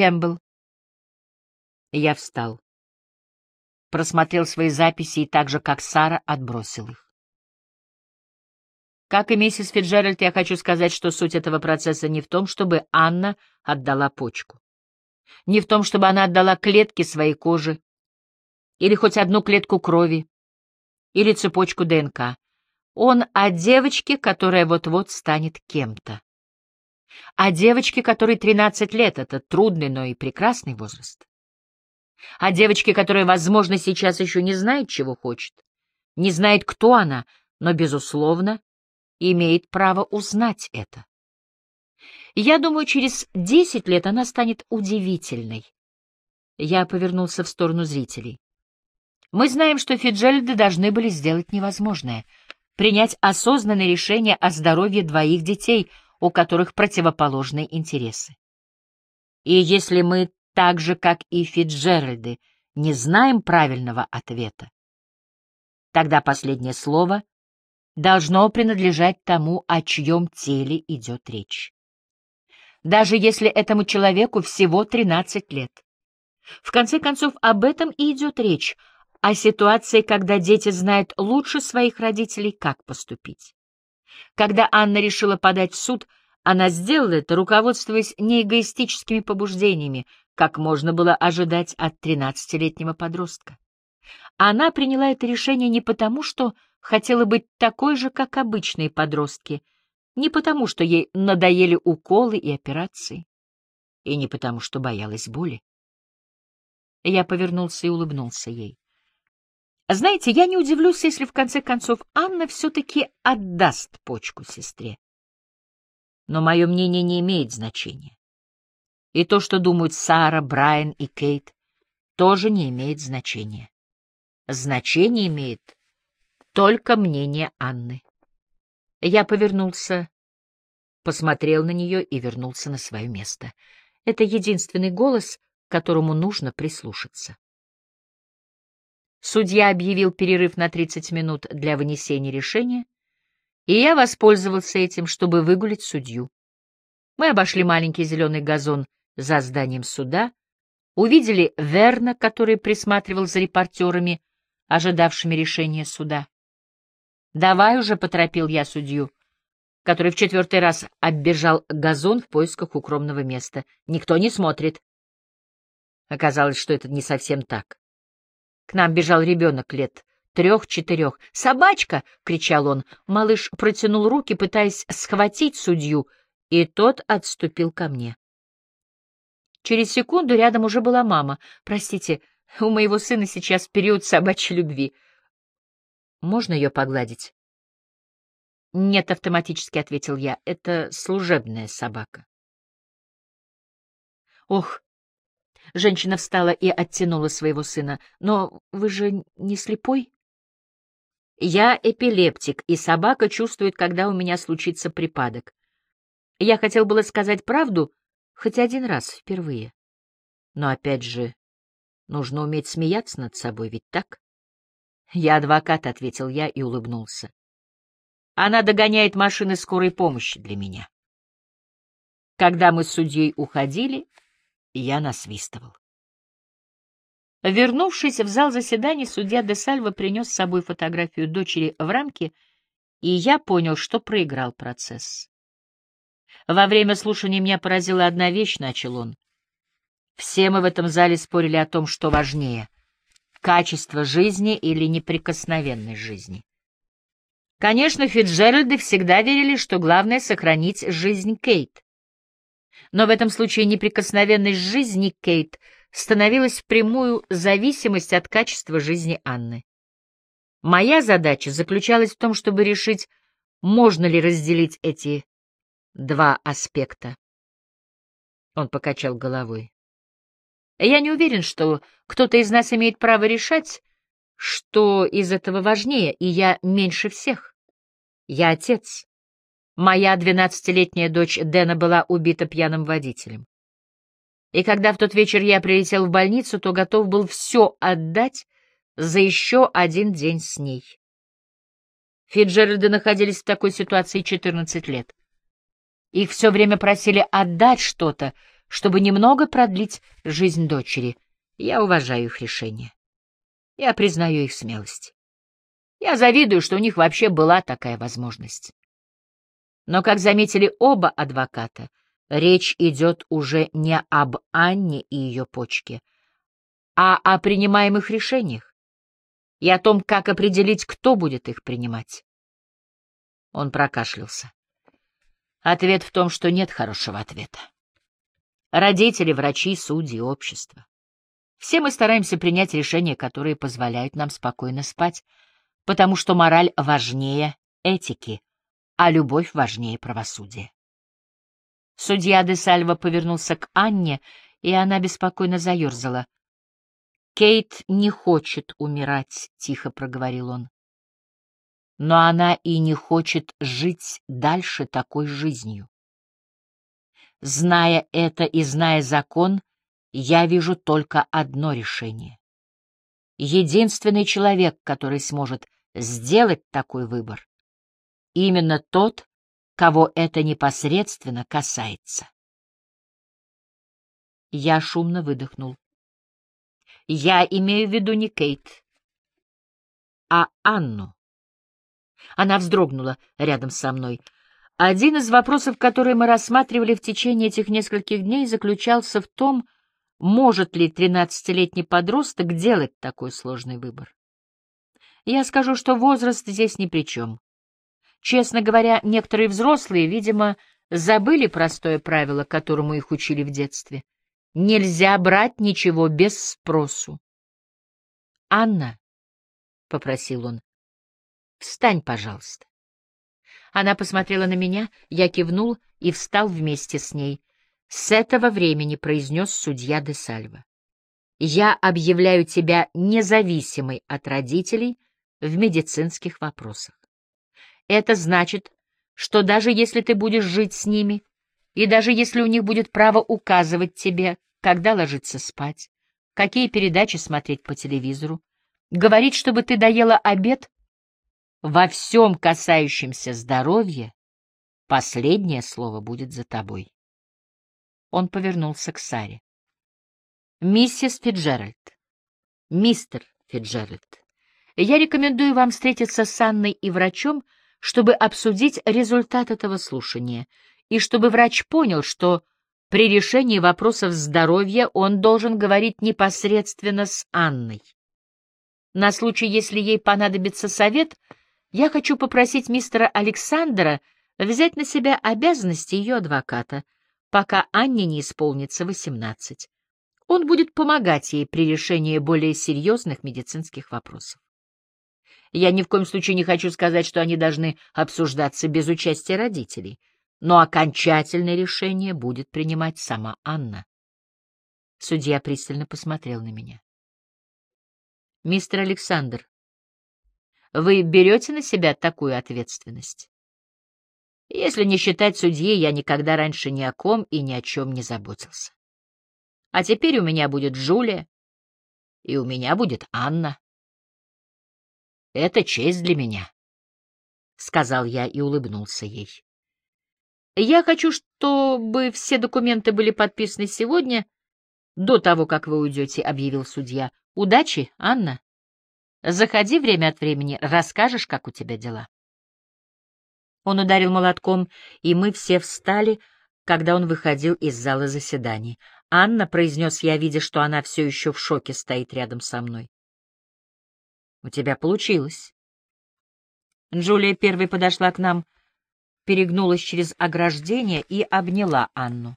Кэмпбелл. Я встал. Просмотрел свои записи и так же, как Сара, отбросил их. Как и миссис Фиджеральд, я хочу сказать, что суть этого процесса не в том, чтобы Анна отдала почку. Не в том, чтобы она отдала клетки своей кожи, или хоть одну клетку крови, или цепочку ДНК. Он о девочке, которая вот-вот станет кем-то. О девочке, которой 13 лет — это трудный, но и прекрасный возраст. О девочке, которая, возможно, сейчас еще не знает, чего хочет, не знает, кто она, но, безусловно, имеет право узнать это. Я думаю, через десять лет она станет удивительной. Я повернулся в сторону зрителей. Мы знаем, что Фиджельды должны были сделать невозможное — принять осознанное решение о здоровье двоих детей, у которых противоположные интересы. И если мы так же, как и Фиджеральды, не знаем правильного ответа, тогда последнее слово должно принадлежать тому, о чьем теле идет речь. Даже если этому человеку всего 13 лет. В конце концов, об этом и идет речь, о ситуации, когда дети знают лучше своих родителей, как поступить. Когда Анна решила подать в суд, она сделала это, руководствуясь не эгоистическими побуждениями, как можно было ожидать от 13-летнего подростка. Она приняла это решение не потому, что хотела быть такой же, как обычные подростки, не потому, что ей надоели уколы и операции, и не потому, что боялась боли. Я повернулся и улыбнулся ей. Знаете, я не удивлюсь, если в конце концов Анна все-таки отдаст почку сестре. Но мое мнение не имеет значения. И то, что думают Сара, Брайан и Кейт, тоже не имеет значения. Значение имеет только мнение Анны. Я повернулся, посмотрел на нее и вернулся на свое место. Это единственный голос, к которому нужно прислушаться. Судья объявил перерыв на 30 минут для вынесения решения, и я воспользовался этим, чтобы выгулить судью. Мы обошли маленький зеленый газон за зданием суда, увидели Верна, который присматривал за репортерами, ожидавшими решения суда. «Давай уже», — поторопил я судью, который в четвертый раз оббежал газон в поисках укромного места. «Никто не смотрит». Оказалось, что это не совсем так. К нам бежал ребенок лет трех-четырех. «Собачка!» — кричал он. Малыш протянул руки, пытаясь схватить судью, и тот отступил ко мне. Через секунду рядом уже была мама. «Простите, у моего сына сейчас период собачьей любви». Можно ее погладить? Нет, автоматически ответил я. Это служебная собака. Ох, женщина встала и оттянула своего сына. Но вы же не слепой? Я эпилептик, и собака чувствует, когда у меня случится припадок. Я хотел было сказать правду, хоть один раз впервые. Но опять же, нужно уметь смеяться над собой, ведь так? «Я адвокат», — ответил я и улыбнулся. «Она догоняет машины скорой помощи для меня». Когда мы с судьей уходили, я насвистывал. Вернувшись в зал заседаний, судья де Сальво принес с собой фотографию дочери в рамке, и я понял, что проиграл процесс. Во время слушания меня поразила одна вещь, — начал он. Все мы в этом зале спорили о том, что важнее — качество жизни или неприкосновенность жизни. Конечно, Фитджеральды всегда верили, что главное — сохранить жизнь Кейт. Но в этом случае неприкосновенность жизни Кейт становилась в прямую зависимость от качества жизни Анны. Моя задача заключалась в том, чтобы решить, можно ли разделить эти два аспекта. Он покачал головой. Я не уверен, что кто-то из нас имеет право решать, что из этого важнее, и я меньше всех. Я отец. Моя двенадцатилетняя дочь Дэна была убита пьяным водителем. И когда в тот вечер я прилетел в больницу, то готов был все отдать за еще один день с ней. Фиджеральды находились в такой ситуации 14 лет. Их все время просили отдать что-то, чтобы немного продлить жизнь дочери. Я уважаю их решение. Я признаю их смелость. Я завидую, что у них вообще была такая возможность. Но, как заметили оба адвоката, речь идет уже не об Анне и ее почке, а о принимаемых решениях и о том, как определить, кто будет их принимать. Он прокашлялся. Ответ в том, что нет хорошего ответа. Родители, врачи, судьи, общество. Все мы стараемся принять решения, которые позволяют нам спокойно спать, потому что мораль важнее этики, а любовь важнее правосудия. Судья де Сальва повернулся к Анне, и она беспокойно заерзала. «Кейт не хочет умирать», — тихо проговорил он. «Но она и не хочет жить дальше такой жизнью. Зная это и зная закон, я вижу только одно решение. Единственный человек, который сможет сделать такой выбор, именно тот, кого это непосредственно касается. Я шумно выдохнул. Я имею в виду не Кейт, а Анну. Она вздрогнула рядом со мной. Один из вопросов, которые мы рассматривали в течение этих нескольких дней, заключался в том, может ли тринадцатилетний подросток делать такой сложный выбор. Я скажу, что возраст здесь ни при чем. Честно говоря, некоторые взрослые, видимо, забыли простое правило, которому их учили в детстве. Нельзя брать ничего без спросу. «Анна», — попросил он, — «встань, пожалуйста». Она посмотрела на меня, я кивнул и встал вместе с ней. С этого времени произнес судья де Сальва. Я объявляю тебя независимой от родителей в медицинских вопросах. Это значит, что даже если ты будешь жить с ними, и даже если у них будет право указывать тебе, когда ложиться спать, какие передачи смотреть по телевизору, говорить, чтобы ты доела обед, во всем касающемся здоровья, последнее слово будет за тобой. Он повернулся к Саре. «Миссис Фиджеральд, мистер Фиджеральд, я рекомендую вам встретиться с Анной и врачом, чтобы обсудить результат этого слушания, и чтобы врач понял, что при решении вопросов здоровья он должен говорить непосредственно с Анной. На случай, если ей понадобится совет, я хочу попросить мистера Александра взять на себя обязанности ее адвоката, пока Анне не исполнится восемнадцать. Он будет помогать ей при решении более серьезных медицинских вопросов. Я ни в коем случае не хочу сказать, что они должны обсуждаться без участия родителей, но окончательное решение будет принимать сама Анна. Судья пристально посмотрел на меня. «Мистер Александр, вы берете на себя такую ответственность?» Если не считать судьи, я никогда раньше ни о ком и ни о чем не заботился. А теперь у меня будет Джулия, и у меня будет Анна. Это честь для меня, — сказал я и улыбнулся ей. Я хочу, чтобы все документы были подписаны сегодня, до того, как вы уйдете, — объявил судья. Удачи, Анна. Заходи время от времени, расскажешь, как у тебя дела. Он ударил молотком, и мы все встали, когда он выходил из зала заседаний. «Анна», — произнес я, видя, что она все еще в шоке стоит рядом со мной. У тебя получилось. Джулия первой подошла к нам, перегнулась через ограждение и обняла Анну.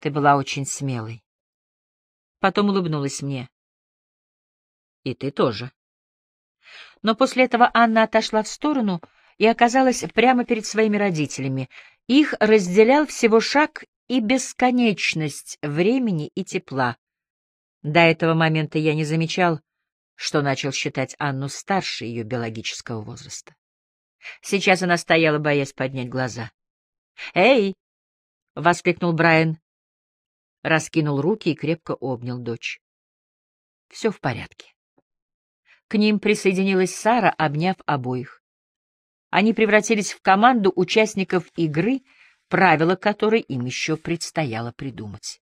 Ты была очень смелой. Потом улыбнулась мне. И ты тоже. Но после этого Анна отошла в сторону и оказалась прямо перед своими родителями. Их разделял всего шаг и бесконечность времени и тепла. До этого момента я не замечал, что начал считать Анну старше ее биологического возраста. Сейчас она стояла, боясь поднять глаза. «Эй!» — воскликнул Брайан, раскинул руки и крепко обнял дочь. «Все в порядке». К ним присоединилась Сара, обняв обоих. Они превратились в команду участников игры, правила которой им еще предстояло придумать.